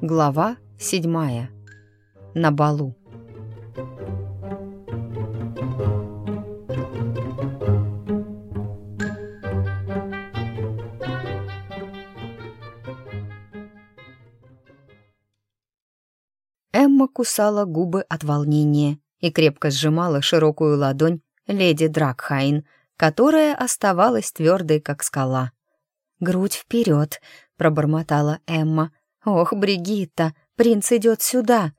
Глава седьмая. На балу. Эмма кусала губы от волнения и крепко сжимала широкую ладонь леди Дракхайн, которая оставалась твердой, как скала. «Грудь вперед!» — пробормотала Эмма. «Ох, Бригитта, принц идет сюда!»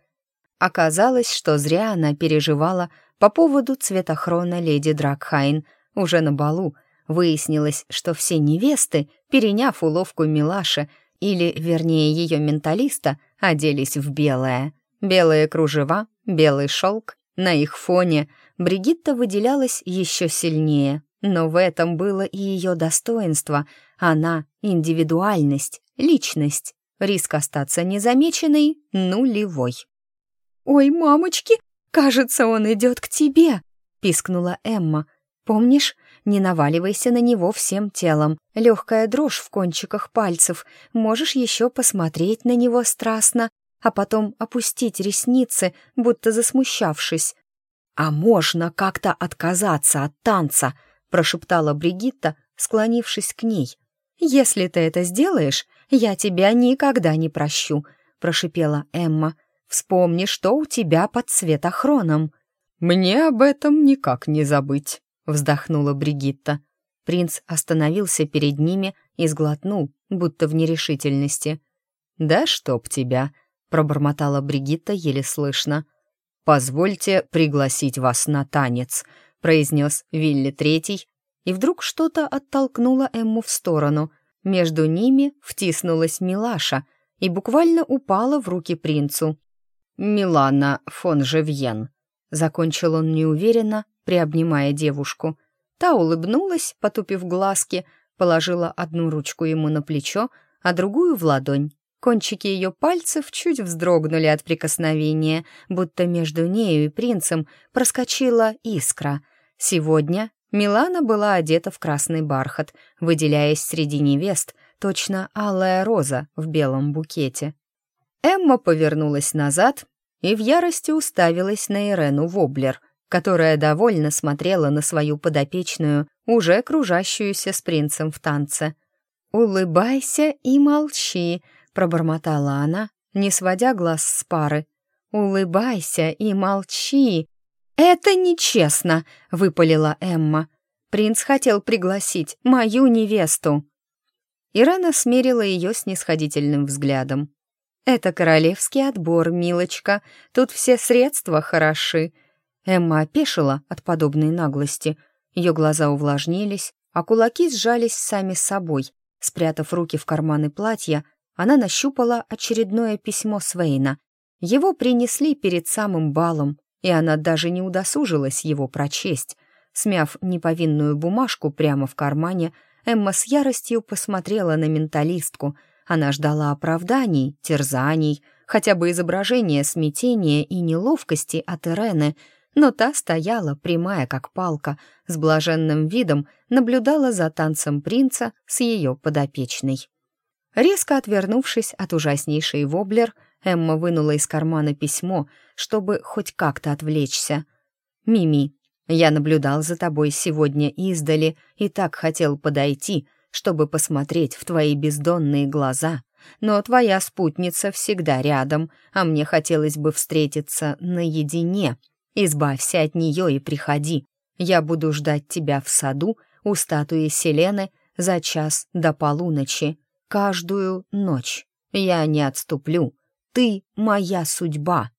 Оказалось, что зря она переживала по поводу цветохрона леди Дракхайн. Уже на балу выяснилось, что все невесты, переняв уловку Милаши, или, вернее, ее менталиста, оделись в белое — Белые кружева, белый шелк. На их фоне Бригитта выделялась еще сильнее. Но в этом было и ее достоинство. Она — индивидуальность, личность. Риск остаться незамеченной — нулевой. «Ой, мамочки, кажется, он идет к тебе!» — пискнула Эмма. «Помнишь, не наваливайся на него всем телом. Легкая дрожь в кончиках пальцев. Можешь еще посмотреть на него страстно, а потом опустить ресницы, будто засмущавшись. «А можно как-то отказаться от танца?» — прошептала Бригитта, склонившись к ней. «Если ты это сделаешь, я тебя никогда не прощу», — прошипела Эмма. «Вспомни, что у тебя под светохроном». «Мне об этом никак не забыть», — вздохнула Бригитта. Принц остановился перед ними и сглотнул, будто в нерешительности. «Да чтоб тебя!» пробормотала Бригитта еле слышно. «Позвольте пригласить вас на танец», — произнес Вилли Третий, и вдруг что-то оттолкнуло Эмму в сторону. Между ними втиснулась Милаша и буквально упала в руки принцу. «Милана фон Живьен», — закончил он неуверенно, приобнимая девушку. Та улыбнулась, потупив глазки, положила одну ручку ему на плечо, а другую в ладонь. Кончики ее пальцев чуть вздрогнули от прикосновения, будто между нею и принцем проскочила искра. Сегодня Милана была одета в красный бархат, выделяясь среди невест, точно алая роза в белом букете. Эмма повернулась назад и в ярости уставилась на Ирену Воблер, которая довольно смотрела на свою подопечную, уже кружащуюся с принцем в танце. «Улыбайся и молчи», пробормотала она, не сводя глаз с пары. «Улыбайся и молчи!» «Это нечестно!» — выпалила Эмма. «Принц хотел пригласить мою невесту!» Ирена смерила ее снисходительным взглядом. «Это королевский отбор, милочка. Тут все средства хороши». Эмма опешила от подобной наглости. Ее глаза увлажнились, а кулаки сжались сами собой. Спрятав руки в карманы платья, она нащупала очередное письмо Свейна. Его принесли перед самым балом, и она даже не удосужилась его прочесть. Смяв неповинную бумажку прямо в кармане, Эмма с яростью посмотрела на менталистку. Она ждала оправданий, терзаний, хотя бы изображения смятения и неловкости от Ирены, но та стояла, прямая как палка, с блаженным видом наблюдала за танцем принца с ее подопечной. Резко отвернувшись от ужаснейшей воблер, Эмма вынула из кармана письмо, чтобы хоть как-то отвлечься. «Мими, я наблюдал за тобой сегодня издали и так хотел подойти, чтобы посмотреть в твои бездонные глаза, но твоя спутница всегда рядом, а мне хотелось бы встретиться наедине. Избавься от нее и приходи. Я буду ждать тебя в саду у статуи Селены за час до полуночи каждую ночь. Я не отступлю. Ты моя судьба.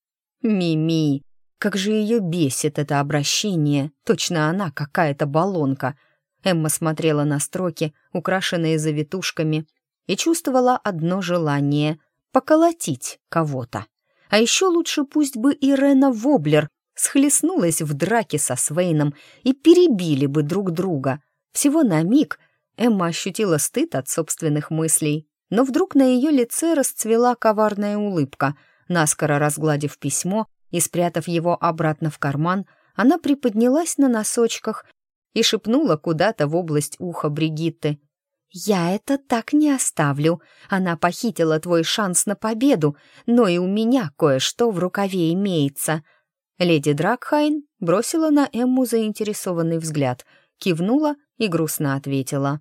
Мими. Как же ее бесит это обращение. Точно она какая-то баллонка. Эмма смотрела на строки, украшенные завитушками, и чувствовала одно желание — поколотить кого-то. А еще лучше пусть бы Ирена Воблер схлестнулась в драке со Свейном и перебили бы друг друга. Всего на миг — Эмма ощутила стыд от собственных мыслей, но вдруг на ее лице расцвела коварная улыбка. Наскоро разгладив письмо и спрятав его обратно в карман, она приподнялась на носочках и шепнула куда-то в область уха Бригитты. «Я это так не оставлю. Она похитила твой шанс на победу, но и у меня кое-что в рукаве имеется». Леди Дракхайн бросила на Эмму заинтересованный взгляд, кивнула и грустно ответила.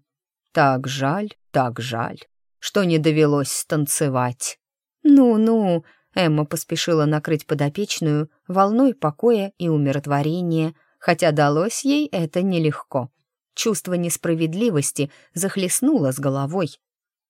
«Так жаль, так жаль, что не довелось станцевать». «Ну-ну», — Эмма поспешила накрыть подопечную волной покоя и умиротворения, хотя далось ей это нелегко. Чувство несправедливости захлестнуло с головой.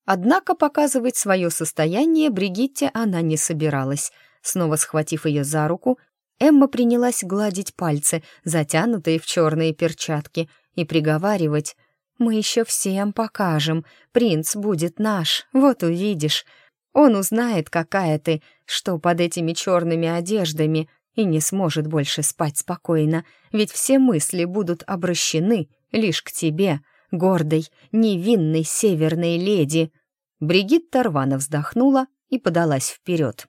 Однако показывать свое состояние Бригитте она не собиралась. Снова схватив ее за руку, Эмма принялась гладить пальцы, затянутые в черные перчатки, и приговаривать «Мы еще всем покажем, принц будет наш, вот увидишь. Он узнает, какая ты, что под этими черными одеждами, и не сможет больше спать спокойно, ведь все мысли будут обращены лишь к тебе, гордой, невинной северной леди». Бригитта рвано вздохнула и подалась вперед.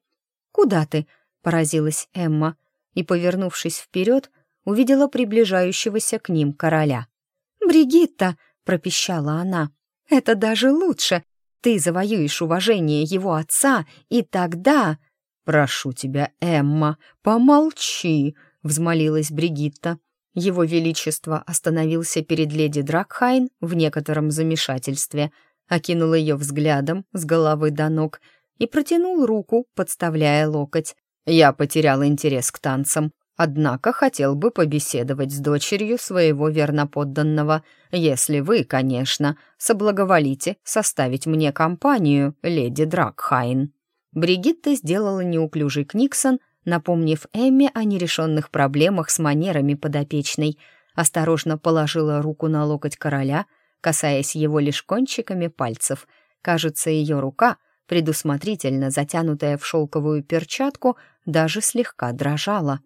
«Куда ты?» — поразилась Эмма, и, повернувшись вперед, увидела приближающегося к ним короля. «Бригитта!» — пропищала она. «Это даже лучше! Ты завоюешь уважение его отца, и тогда...» «Прошу тебя, Эмма, помолчи!» — взмолилась Бригитта. Его Величество остановился перед леди Дракхайн в некотором замешательстве, окинул ее взглядом с головы до ног и протянул руку, подставляя локоть. «Я потерял интерес к танцам, однако хотел бы побеседовать с дочерью своего верноподданного, если вы, конечно, соблаговолите составить мне компанию, леди Дракхайн». Бригитта сделала неуклюжий книксон — напомнив Эмме о нерешенных проблемах с манерами подопечной, осторожно положила руку на локоть короля, касаясь его лишь кончиками пальцев. Кажется, ее рука, предусмотрительно затянутая в шелковую перчатку, даже слегка дрожала.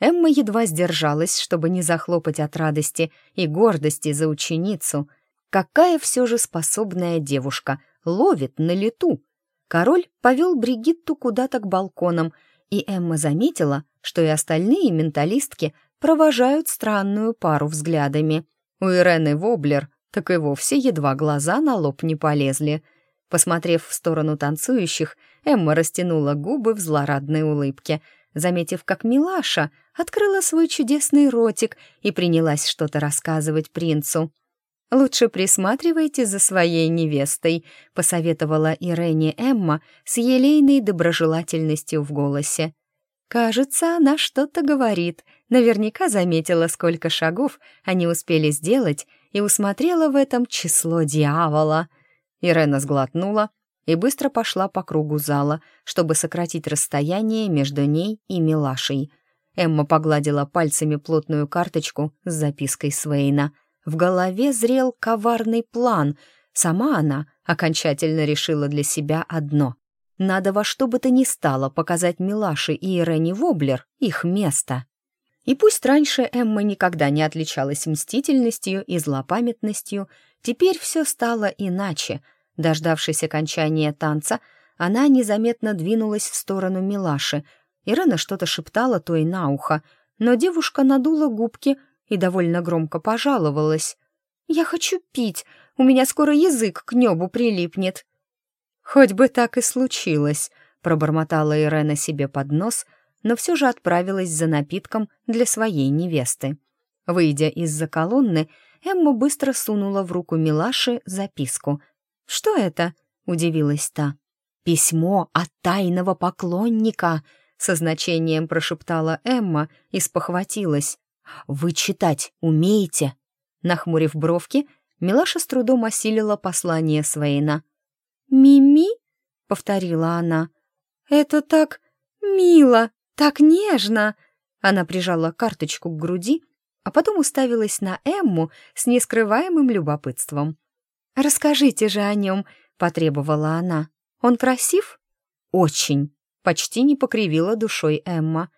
Эмма едва сдержалась, чтобы не захлопать от радости и гордости за ученицу. Какая все же способная девушка, ловит на лету. Король повел Бригитту куда-то к балконам, и Эмма заметила, что и остальные менталистки провожают странную пару взглядами. У Ирены Воблер так и вовсе едва глаза на лоб не полезли. Посмотрев в сторону танцующих, Эмма растянула губы в злорадной улыбке, заметив, как Милаша открыла свой чудесный ротик и принялась что-то рассказывать принцу. «Лучше присматривайте за своей невестой», — посоветовала Ирене Эмма с елейной доброжелательностью в голосе. «Кажется, она что-то говорит. Наверняка заметила, сколько шагов они успели сделать, и усмотрела в этом число дьявола». Ирена сглотнула и быстро пошла по кругу зала, чтобы сократить расстояние между ней и Милашей. Эмма погладила пальцами плотную карточку с запиской Свейна — в голове зрел коварный план. Сама она окончательно решила для себя одно. Надо во что бы то ни стало показать Милаше и Ирене Воблер их место. И пусть раньше Эмма никогда не отличалась мстительностью и злопамятностью, теперь все стало иначе. Дождавшись окончания танца, она незаметно двинулась в сторону Милаши. Ирена что-то шептала той на ухо, но девушка надула губки и довольно громко пожаловалась. «Я хочу пить, у меня скоро язык к небу прилипнет». «Хоть бы так и случилось», — пробормотала Ирена себе под нос, но все же отправилась за напитком для своей невесты. Выйдя из-за колонны, Эмма быстро сунула в руку Милаши записку. «Что это?» — удивилась та. «Письмо от тайного поклонника», — со значением прошептала Эмма и спохватилась. «Вы читать умеете?» Нахмурив бровки, Милаша с трудом осилила послание Свейна. «Мими?» — повторила она. «Это так мило, так нежно!» Она прижала карточку к груди, а потом уставилась на Эмму с нескрываемым любопытством. «Расскажите же о нем», — потребовала она. «Он красив?» «Очень», — почти не покривила душой Эмма.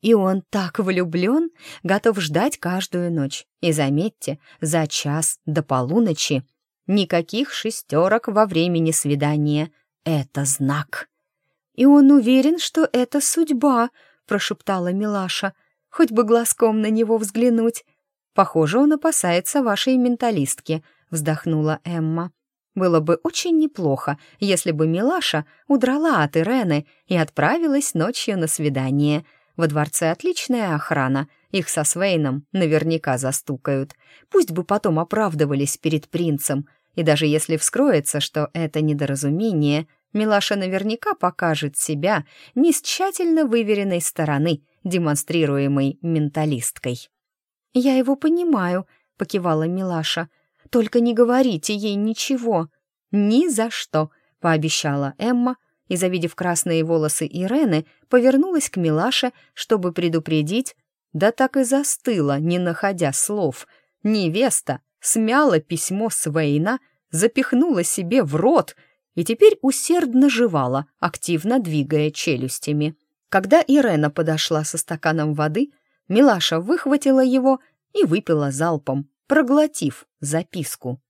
И он так влюблен, готов ждать каждую ночь. И заметьте, за час до полуночи никаких шестерок во времени свидания. Это знак. И он уверен, что это судьба, прошептала Милаша. Хоть бы глазком на него взглянуть. Похоже, он опасается вашей менталистки, вздохнула Эмма. было бы очень неплохо, если бы Милаша удрала от Ирены и отправилась ночью на свидание. Во дворце отличная охрана, их со Свейном наверняка застукают. Пусть бы потом оправдывались перед принцем, и даже если вскроется, что это недоразумение, Милаша наверняка покажет себя не с тщательно выверенной стороны, демонстрируемой менталисткой. «Я его понимаю», — покивала Милаша, — только не говорите ей ничего. Ни за что, пообещала Эмма и, завидев красные волосы Ирены, повернулась к Милаше, чтобы предупредить, да так и застыла, не находя слов. Невеста смяла письмо Свейна, запихнула себе в рот и теперь усердно жевала, активно двигая челюстями. Когда Ирена подошла со стаканом воды, Милаша выхватила его и выпила залпом, проглотив записку.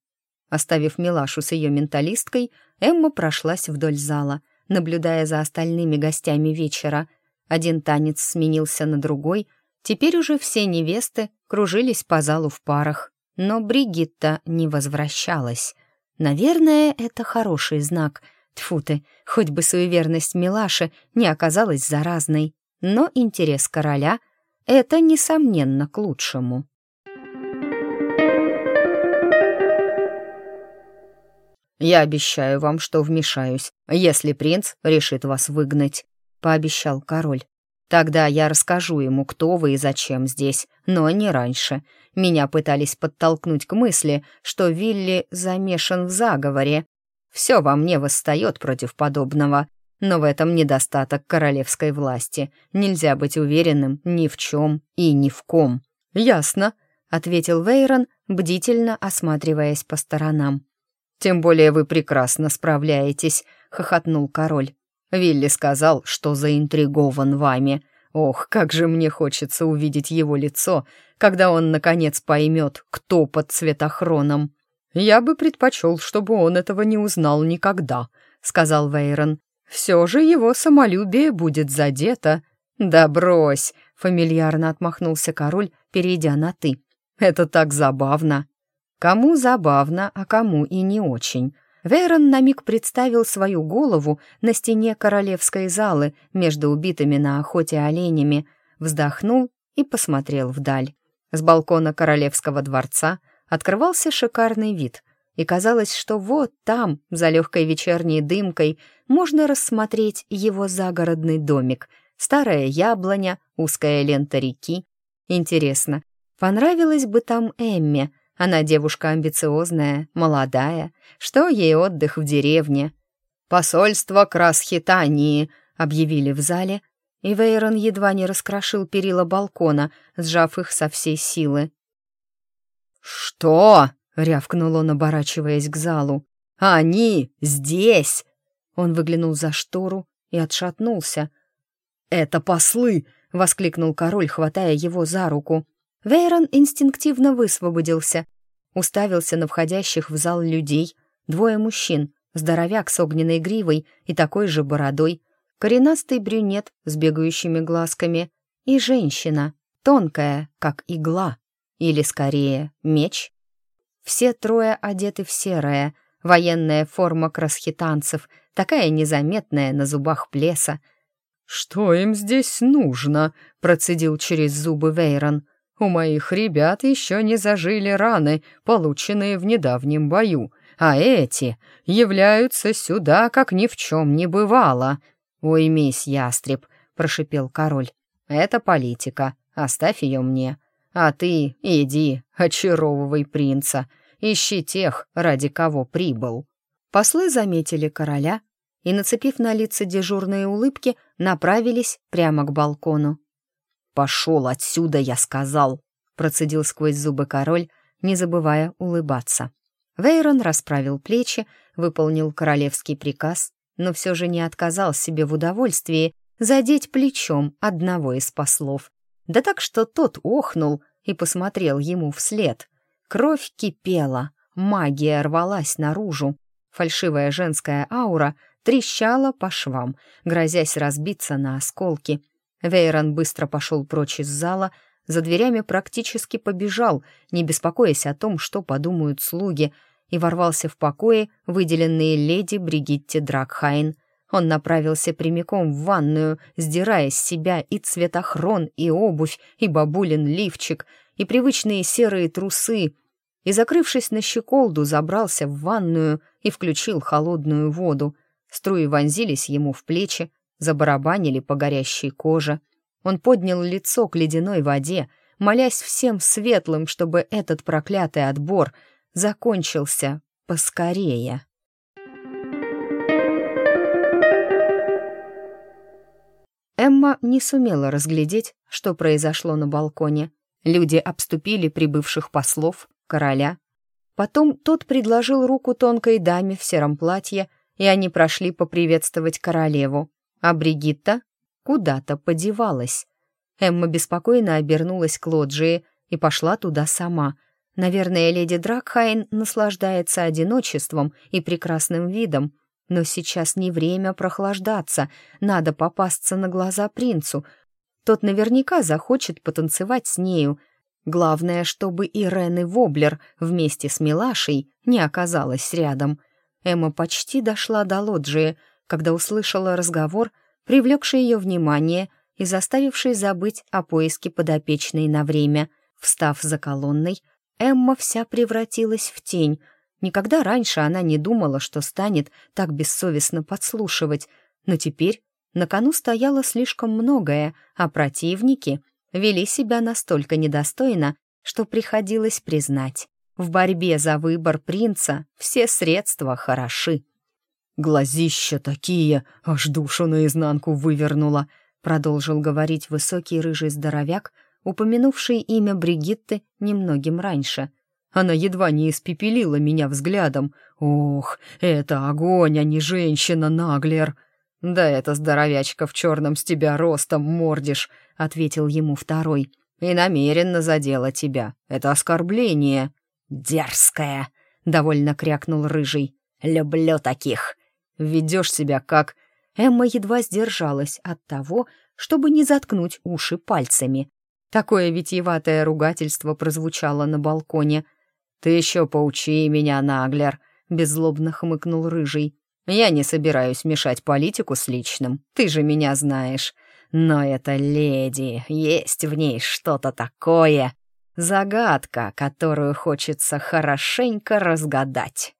Оставив Милашу с ее менталисткой, Эмма прошлась вдоль зала, наблюдая за остальными гостями вечера. Один танец сменился на другой, теперь уже все невесты кружились по залу в парах, но Бригитта не возвращалась. Наверное, это хороший знак. Тьфу ты, хоть бы суеверность Милаши не оказалась заразной. Но интерес короля — это, несомненно, к лучшему. «Я обещаю вам, что вмешаюсь, если принц решит вас выгнать», — пообещал король. «Тогда я расскажу ему, кто вы и зачем здесь, но не раньше. Меня пытались подтолкнуть к мысли, что Вилли замешан в заговоре. Все во мне восстает против подобного, но в этом недостаток королевской власти. Нельзя быть уверенным ни в чем и ни в ком». «Ясно», — ответил Вейрон, бдительно осматриваясь по сторонам. «Тем более вы прекрасно справляетесь», — хохотнул король. «Вилли сказал, что заинтригован вами. Ох, как же мне хочется увидеть его лицо, когда он, наконец, поймет, кто под цветохроном». «Я бы предпочел, чтобы он этого не узнал никогда», — сказал Вейрон. «Все же его самолюбие будет задето». «Да брось», — фамильярно отмахнулся король, перейдя на «ты». «Это так забавно». Кому забавно, а кому и не очень. Вейрон на миг представил свою голову на стене королевской залы между убитыми на охоте оленями, вздохнул и посмотрел вдаль. С балкона королевского дворца открывался шикарный вид, и казалось, что вот там, за легкой вечерней дымкой, можно рассмотреть его загородный домик, старая яблоня, узкая лента реки. Интересно, понравилось бы там Эмме — она девушка амбициозная, молодая. Что ей отдых в деревне? «Посольство Красхитании», — объявили в зале, и Вейрон едва не раскрошил перила балкона, сжав их со всей силы. «Что?» — рявкнул он, оборачиваясь к залу. «Они здесь!» Он выглянул за штору и отшатнулся. «Это послы!» — воскликнул король, хватая его за руку. Вейрон инстинктивно высвободился, уставился на входящих в зал людей, двое мужчин, здоровяк с огненной гривой и такой же бородой, коренастый брюнет с бегающими глазками и женщина, тонкая, как игла, или, скорее, меч. Все трое одеты в серое, военная форма красхитанцев, такая незаметная на зубах плеса. «Что им здесь нужно?» — процедил через зубы Вейрон — у моих ребят еще не зажили раны, полученные в недавнем бою, а эти являются сюда, как ни в чем не бывало. «Уймись, ястреб», — прошипел король. «Это политика, оставь ее мне. А ты иди, очаровывай принца, ищи тех, ради кого прибыл». Послы заметили короля и, нацепив на лица дежурные улыбки, направились прямо к балкону. «Пошел отсюда, я сказал!» — процедил сквозь зубы король, не забывая улыбаться. Вейрон расправил плечи, выполнил королевский приказ, но все же не отказал себе в удовольствии задеть плечом одного из послов. Да так, что тот охнул и посмотрел ему вслед. Кровь кипела, магия рвалась наружу. Фальшивая женская аура трещала по швам, грозясь разбиться на осколки — Вейрон быстро пошел прочь из зала, за дверями практически побежал, не беспокоясь о том, что подумают слуги, и ворвался в покои, выделенные леди Бригитте Дракхайн. Он направился прямиком в ванную, сдирая с себя и цветохрон, и обувь, и бабулин лифчик, и привычные серые трусы, и, закрывшись на щеколду, забрался в ванную и включил холодную воду. Струи вонзились ему в плечи, забарабанили по горящей коже. Он поднял лицо к ледяной воде, молясь всем светлым, чтобы этот проклятый отбор закончился поскорее. Эмма не сумела разглядеть, что произошло на балконе. Люди обступили прибывших послов, короля. Потом тот предложил руку тонкой даме в сером платье, и они прошли поприветствовать королеву. А Бригитта куда-то подевалась. Эмма беспокойно обернулась к лоджии и пошла туда сама. Наверное, леди Дракхайн наслаждается одиночеством и прекрасным видом, но сейчас не время прохлаждаться, надо попасться на глаза принцу. Тот наверняка захочет потанцевать с нею. Главное, чтобы Ирены Воблер вместе с Милашей не оказалась рядом. Эмма почти дошла до лоджии, когда услышала разговор, привлекший ее внимание и заставивший забыть о поиске подопечной на время. Встав за колонной, Эмма вся превратилась в тень. Никогда раньше она не думала, что станет так бессовестно подслушивать, но теперь на кону стояло слишком многое, а противники вели себя настолько недостойно, что приходилось признать. В борьбе за выбор принца все средства хороши. «Глазища такие, аж душу наизнанку вывернула», продолжил говорить высокий рыжий здоровяк, упомянувший имя Бригитты немногим раньше. Она едва не испепелила меня взглядом. «Ох, это огонь, а не женщина, Наглер!» «Да это здоровячка в черном с тебя ростом мордишь», — ответил ему второй. «И намеренно задела тебя. Это оскорбление». «Дерзкая!» — довольно крякнул рыжий. «Люблю таких!» Ведешь себя как...» Эмма едва сдержалась от того, чтобы не заткнуть уши пальцами. Такое витиеватое ругательство прозвучало на балконе. «Ты еще поучи меня, Наглер», — беззлобно хмыкнул Рыжий. «Я не собираюсь мешать политику с личным, ты же меня знаешь. Но эта леди, есть в ней что-то такое. Загадка, которую хочется хорошенько разгадать».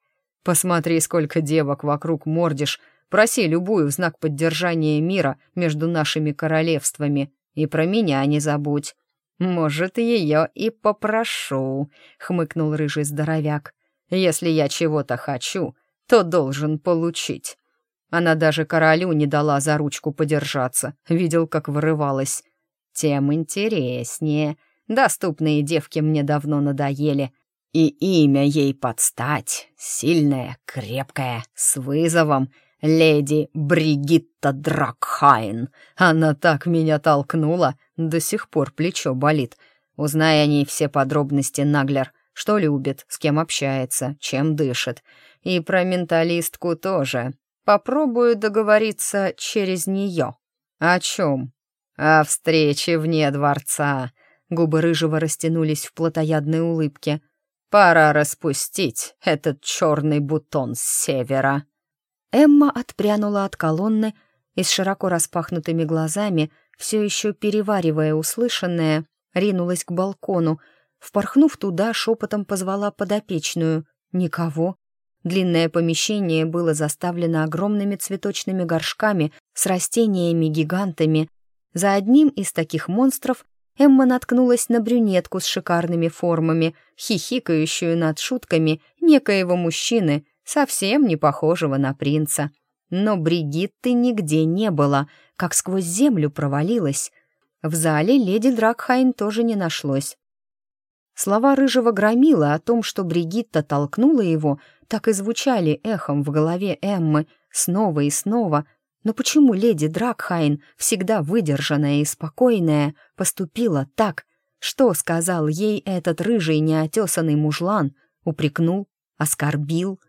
Посмотри, сколько девок вокруг мордишь. Проси любую в знак поддержания мира между нашими королевствами. И про меня не забудь. Может, ее и попрошу, хмыкнул рыжий здоровяк. Если я чего-то хочу, то должен получить. Она даже королю не дала за ручку подержаться, видел, как вырывалась. Тем интереснее. Доступные девки мне давно надоели, и имя ей подстать, сильное, крепкое, с вызовом, леди Бригитта Дракхайн. Она так меня толкнула, до сих пор плечо болит. Узнай о ней все подробности, Наглер, что любит, с кем общается, чем дышит. И про менталистку тоже. Попробую договориться через нее. О чем? О встрече вне дворца. Губы рыжего растянулись в плотоядной улыбке — Пора распустить этот черный бутон с севера». Эмма отпрянула от колонны и с широко распахнутыми глазами, все еще переваривая услышанное, ринулась к балкону. Впорхнув туда, шепотом позвала подопечную. Никого. Длинное помещение было заставлено огромными цветочными горшками с растениями-гигантами. За одним из таких монстров Эмма наткнулась на брюнетку с шикарными формами, хихикающую над шутками некоего мужчины, совсем не похожего на принца. Но Бригитты нигде не было, как сквозь землю провалилась. В зале леди Дракхайн тоже не нашлось. Слова рыжего громила о том, что Бригитта толкнула его, так и звучали эхом в голове Эммы снова и снова, но почему леди Дракхайн, всегда выдержанная и спокойная, поступила так? Что сказал ей этот рыжий неотесанный мужлан? Упрекнул? Оскорбил?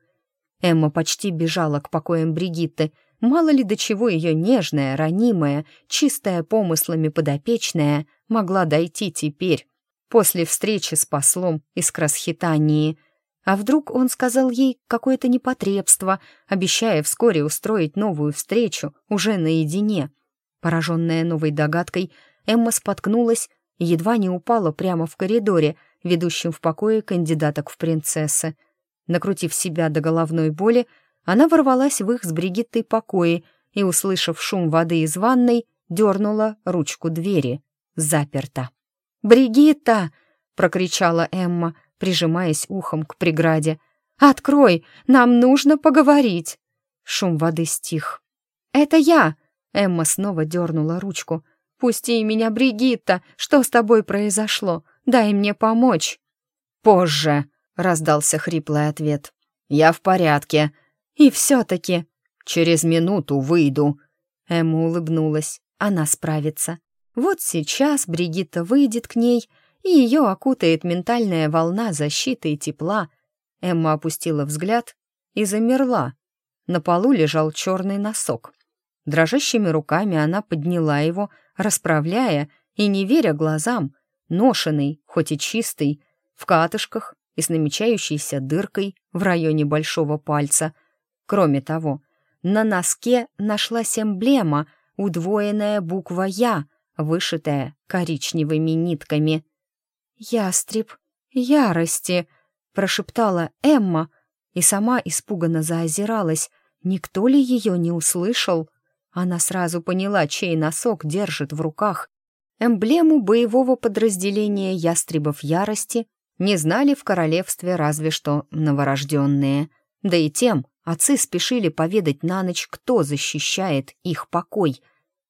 Эмма почти бежала к покоям Бригитты. Мало ли до чего ее нежная, ранимая, чистая помыслами подопечная могла дойти теперь, после встречи с послом из Красхитании. А вдруг он сказал ей какое-то непотребство, обещая вскоре устроить новую встречу уже наедине? Пораженная новой догадкой, Эмма споткнулась едва не упала прямо в коридоре, ведущем в покое кандидаток в принцессы. Накрутив себя до головной боли, она ворвалась в их с Бригиттой покои и, услышав шум воды из ванной, дернула ручку двери. Заперта. «Бригитта!» — прокричала Эмма — прижимаясь ухом к преграде. «Открой! Нам нужно поговорить!» Шум воды стих. «Это я!» Эмма снова дернула ручку. «Пусти меня, Бригитта! Что с тобой произошло? Дай мне помочь!» «Позже!» — раздался хриплый ответ. «Я в порядке!» «И все-таки...» «Через минуту выйду!» Эмма улыбнулась. Она справится. Вот сейчас Бригитта выйдет к ней и ее окутает ментальная волна защиты и тепла. Эмма опустила взгляд и замерла. На полу лежал черный носок. Дрожащими руками она подняла его, расправляя и не веря глазам, ношенный, хоть и чистый, в катышках и с намечающейся дыркой в районе большого пальца. Кроме того, на носке нашлась эмблема, удвоенная буква «Я», вышитая коричневыми нитками — «Ястреб ярости!» — прошептала Эмма и сама испуганно заозиралась. Никто ли ее не услышал? Она сразу поняла, чей носок держит в руках. Эмблему боевого подразделения ястребов ярости не знали в королевстве разве что новорожденные. Да и тем отцы спешили поведать на ночь, кто защищает их покой.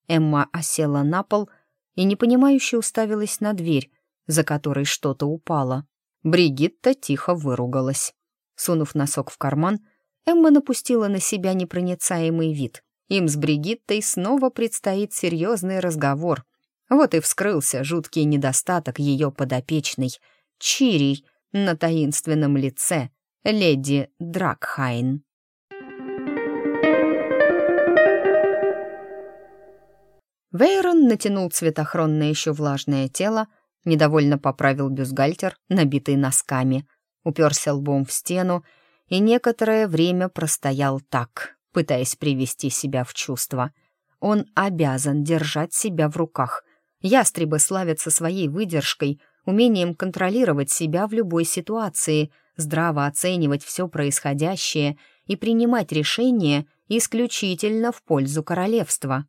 Эмма осела на пол и непонимающе уставилась на дверь, за которой что-то упало. Бригитта тихо выругалась. Сунув носок в карман, Эмма напустила на себя непроницаемый вид. Им с Бригиттой снова предстоит серьезный разговор. Вот и вскрылся жуткий недостаток ее подопечной. Чирий на таинственном лице леди Дракхайн. Вейрон натянул цветохронное еще влажное тело, Недовольно поправил бюстгальтер, набитый носками, уперся лбом в стену и некоторое время простоял так, пытаясь привести себя в чувство. Он обязан держать себя в руках. Ястребы славятся своей выдержкой, умением контролировать себя в любой ситуации, здраво оценивать все происходящее и принимать решения исключительно в пользу королевства.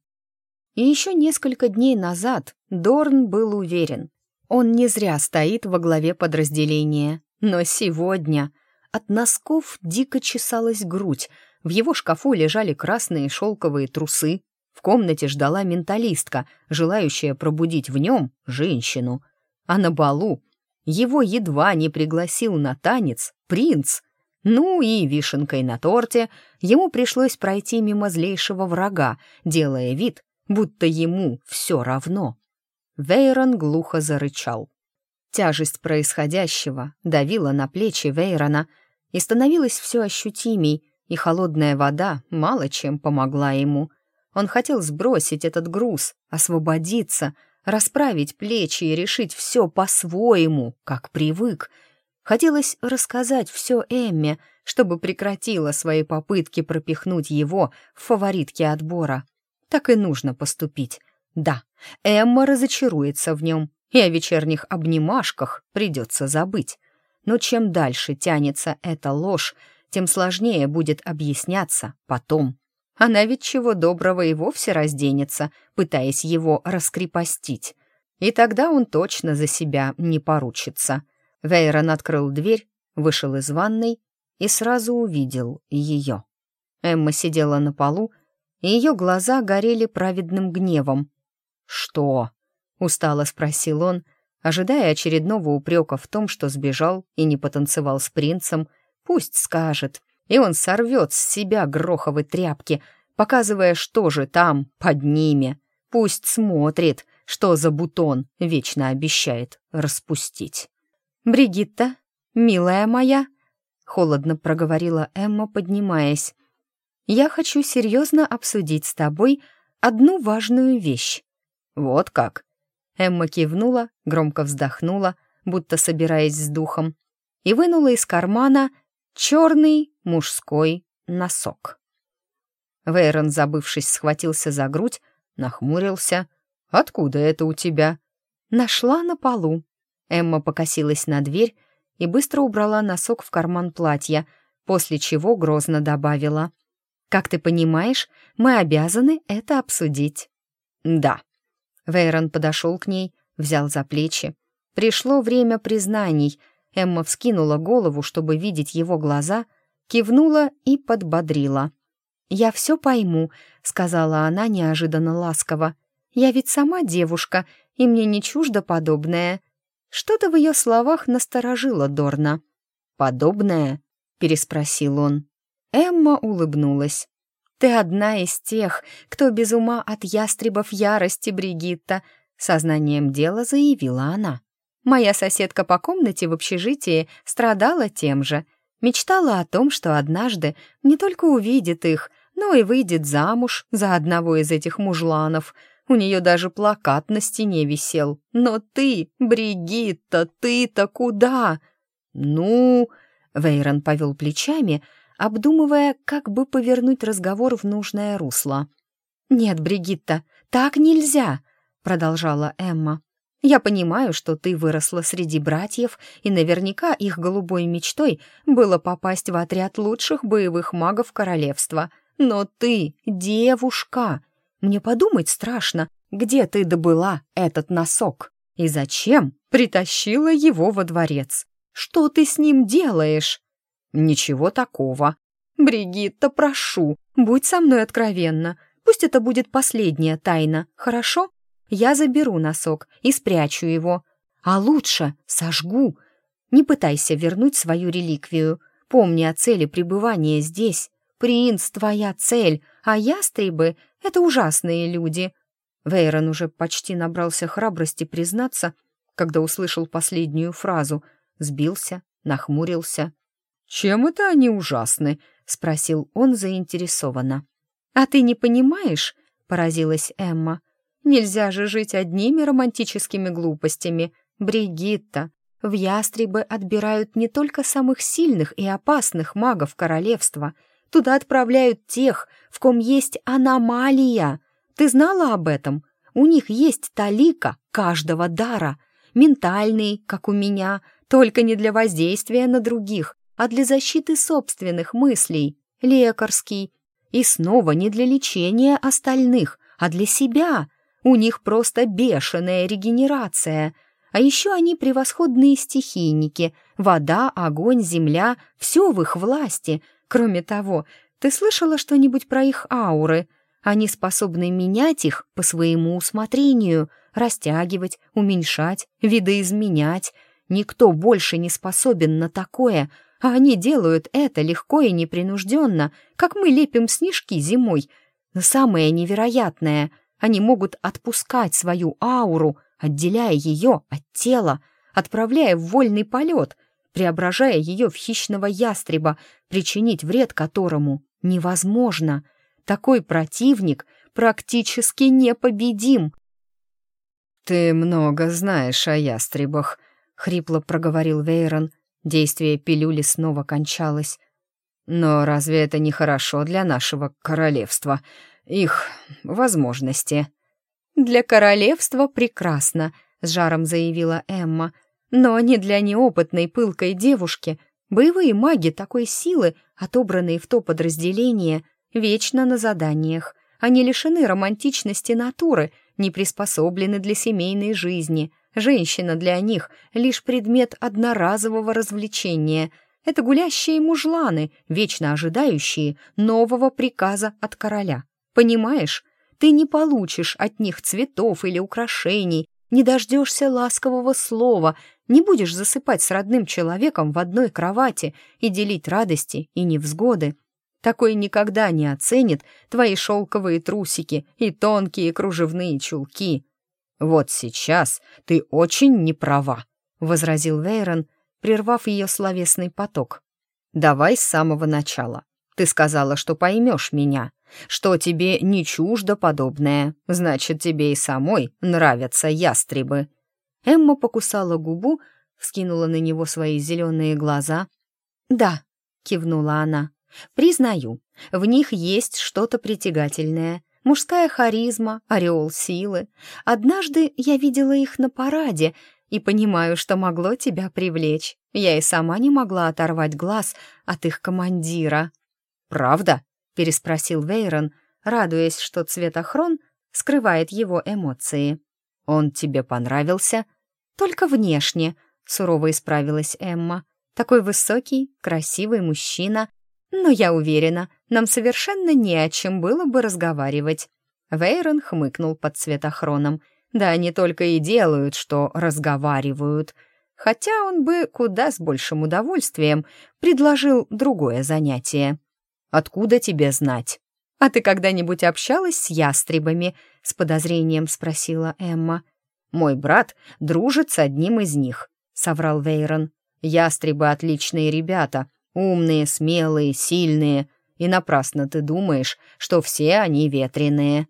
И еще несколько дней назад Дорн был уверен, он не зря стоит во главе подразделения. Но сегодня от носков дико чесалась грудь, в его шкафу лежали красные шелковые трусы, в комнате ждала менталистка, желающая пробудить в нем женщину. А на балу его едва не пригласил на танец принц. Ну и вишенкой на торте ему пришлось пройти мимо злейшего врага, делая вид, будто ему все равно. Вейрон глухо зарычал. Тяжесть происходящего давила на плечи Вейрона и становилась все ощутимей, и холодная вода мало чем помогла ему. Он хотел сбросить этот груз, освободиться, расправить плечи и решить все по-своему, как привык. Хотелось рассказать все Эмме, чтобы прекратила свои попытки пропихнуть его в фаворитки отбора. Так и нужно поступить. Да, Эмма разочаруется в нем, и о вечерних обнимашках придется забыть. Но чем дальше тянется эта ложь, тем сложнее будет объясняться потом. Она ведь чего доброго и вовсе разденется, пытаясь его раскрепостить. И тогда он точно за себя не поручится. Вейрон открыл дверь, вышел из ванной и сразу увидел ее. Эмма сидела на полу, и ее глаза горели праведным гневом. «Что?» — устало спросил он, ожидая очередного упрека в том, что сбежал и не потанцевал с принцем. Пусть скажет, и он сорвет с себя гроховы тряпки, показывая, что же там под ними. Пусть смотрит, что за бутон вечно обещает распустить. «Бригитта, милая моя», — холодно проговорила Эмма, поднимаясь, «я хочу серьезно обсудить с тобой одну важную вещь. «Вот как?» Эмма кивнула, громко вздохнула, будто собираясь с духом, и вынула из кармана черный мужской носок. Вейрон, забывшись, схватился за грудь, нахмурился. «Откуда это у тебя?» «Нашла на полу». Эмма покосилась на дверь и быстро убрала носок в карман платья, после чего грозно добавила. «Как ты понимаешь, мы обязаны это обсудить». «Да». Вейрон подошел к ней, взял за плечи. Пришло время признаний. Эмма вскинула голову, чтобы видеть его глаза, кивнула и подбодрила. «Я все пойму», — сказала она неожиданно ласково. «Я ведь сама девушка, и мне не чуждо подобное». Что-то в ее словах насторожило Дорна. «Подобное?» — переспросил он. Эмма улыбнулась. «Ты одна из тех, кто без ума от ястребов ярости, Бригитта», — сознанием дела заявила она. «Моя соседка по комнате в общежитии страдала тем же. Мечтала о том, что однажды не только увидит их, но и выйдет замуж за одного из этих мужланов. У нее даже плакат на стене висел. Но ты, Бригитта, ты-то куда? Ну, Вейрон повел плечами, обдумывая, как бы повернуть разговор в нужное русло. «Нет, Бригитта, так нельзя», — продолжала Эмма. «Я понимаю, что ты выросла среди братьев, и наверняка их голубой мечтой было попасть в отряд лучших боевых магов королевства. Но ты девушка. Мне подумать страшно, где ты добыла этот носок и зачем притащила его во дворец. Что ты с ним делаешь? Ничего такого. Бригитта, прошу, будь со мной откровенна. Пусть это будет последняя тайна, хорошо? Я заберу носок и спрячу его. А лучше сожгу. Не пытайся вернуть свою реликвию. Помни о цели пребывания здесь. «Принц, твоя цель, а ястребы — это ужасные люди». Вейрон уже почти набрался храбрости признаться, когда услышал последнюю фразу, сбился, нахмурился. «Чем это они ужасны?» — спросил он заинтересованно. «А ты не понимаешь?» — поразилась Эмма. «Нельзя же жить одними романтическими глупостями. Бригитта, в ястребы отбирают не только самых сильных и опасных магов королевства — Туда отправляют тех, в ком есть аномалия. Ты знала об этом? У них есть талика каждого дара. Ментальный, как у меня, только не для воздействия на других, а для защиты собственных мыслей. Лекарский. И снова не для лечения остальных, а для себя. У них просто бешеная регенерация. А еще они превосходные стихийники. Вода, огонь, земля — все в их власти — Кроме того, ты слышала что-нибудь про их ауры? Они способны менять их по своему усмотрению, растягивать, уменьшать, видоизменять. Никто больше не способен на такое, а они делают это легко и непринужденно, как мы лепим снежки зимой. Но самое невероятное — они могут отпускать свою ауру, отделяя ее от тела, отправляя в вольный полет — преображая ее в хищного ястреба, причинить вред которому невозможно. Такой противник практически непобедим. «Ты много знаешь о ястребах», — хрипло проговорил Вейрон. Действие пилюли снова кончалось. «Но разве это не хорошо для нашего королевства? Их возможности?» «Для королевства прекрасно», — с жаром заявила Эмма, — но не для неопытной пылкой девушки. Боевые маги такой силы, отобранные в то подразделение, вечно на заданиях. Они лишены романтичности натуры, не приспособлены для семейной жизни. Женщина для них — лишь предмет одноразового развлечения. Это гулящие мужланы, вечно ожидающие нового приказа от короля. Понимаешь? Ты не получишь от них цветов или украшений, не дождешься ласкового слова, не будешь засыпать с родным человеком в одной кровати и делить радости и невзгоды. Такой никогда не оценит твои шелковые трусики и тонкие кружевные чулки. «Вот сейчас ты очень не права», — возразил Вейрон, прервав ее словесный поток. «Давай с самого начала. Ты сказала, что поймешь меня, что тебе не чуждо подобное, значит, тебе и самой нравятся ястребы». Эмма покусала губу, вскинула на него свои зеленые глаза. «Да», — кивнула она. «Признаю, в них есть что-то притягательное, мужская харизма, ореол силы. Однажды я видела их на параде и понимаю, что могло тебя привлечь. Я и сама не могла оторвать глаз от их командира». «Правда?» — переспросил Вейрон, радуясь, что цветохрон скрывает его эмоции. «Он тебе понравился?» «Только внешне», — сурово исправилась Эмма. «Такой высокий, красивый мужчина. Но я уверена, нам совершенно не о чем было бы разговаривать». Вейрон хмыкнул под цветохроном. «Да они только и делают, что разговаривают» хотя он бы куда с большим удовольствием предложил другое занятие. «Откуда тебе знать?» «А ты когда-нибудь общалась с ястребами?» — с подозрением спросила Эмма. «Мой брат дружит с одним из них», — соврал Вейрон. «Ястребы — отличные ребята, умные, смелые, сильные, и напрасно ты думаешь, что все они ветреные».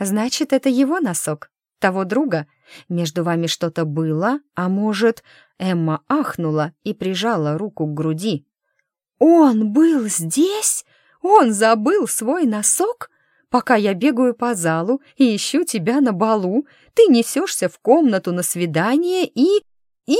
«Значит, это его носок? Того друга? Между вами что-то было? А может...» Эмма ахнула и прижала руку к груди. «Он был здесь? Он забыл свой носок? Пока я бегаю по залу и ищу тебя на балу, ты несешься в комнату на свидание и... и...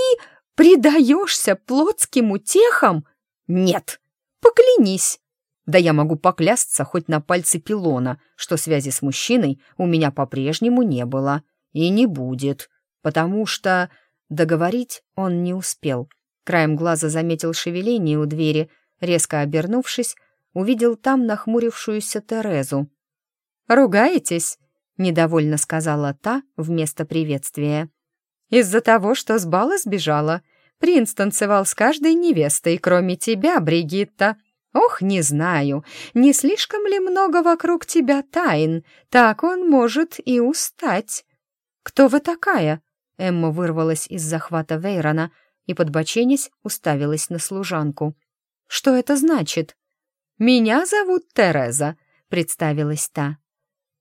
предаешься плотским утехам? Нет, поклянись!» Да я могу поклясться хоть на пальце пилона, что связи с мужчиной у меня по-прежнему не было. И не будет, потому что... Договорить он не успел. Краем глаза заметил шевеление у двери, резко обернувшись, увидел там нахмурившуюся Терезу. «Ругаетесь?» — недовольно сказала та вместо приветствия. «Из-за того, что с бала сбежала. Принц танцевал с каждой невестой, кроме тебя, Бригитта. Ох, не знаю, не слишком ли много вокруг тебя тайн, так он может и устать». «Кто вы такая?» Эмма вырвалась из захвата Вейрона и, подбоченясь, уставилась на служанку. «Что это значит?» «Меня зовут Тереза», — представилась та.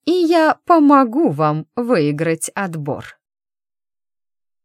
«И я помогу вам выиграть отбор».